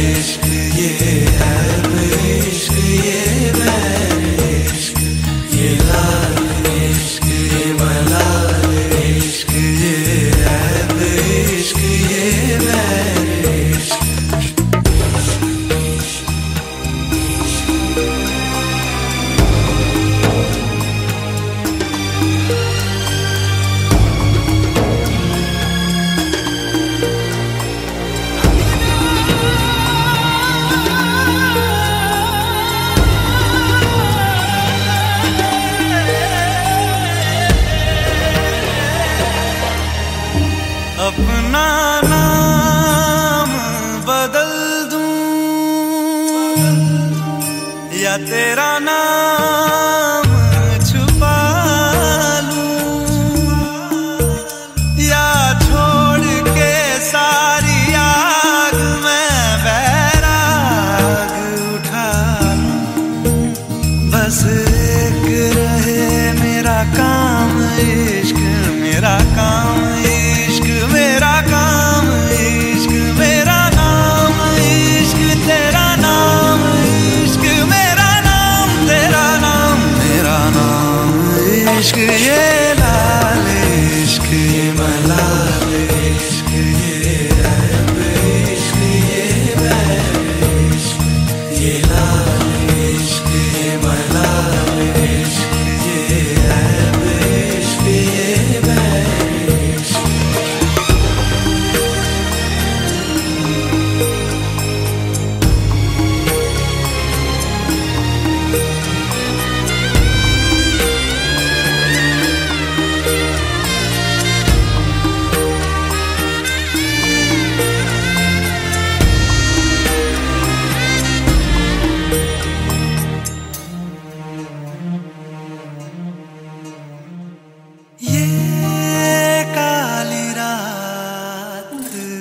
esquecer. लिया तेरा नाम।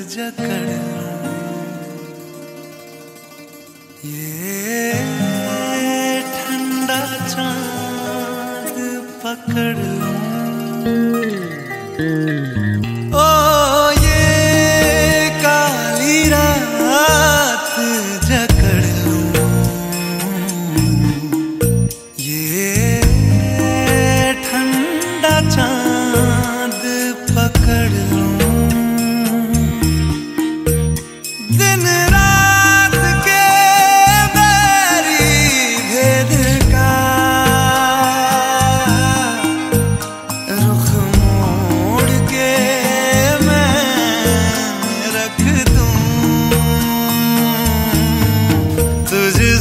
जकड़। ये ठंडा चाँद पकड़। लूँ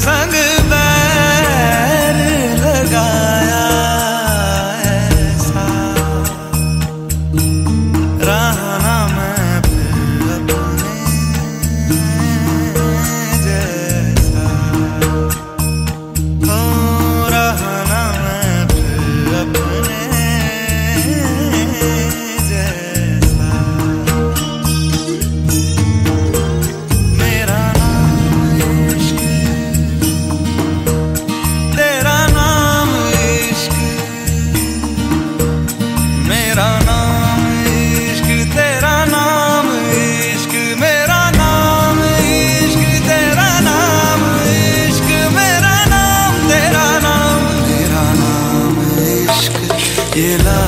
संग बैर लगाया ऐसा। रहना मैं अपने जैसा। रहना मैं फिर अपने Get up.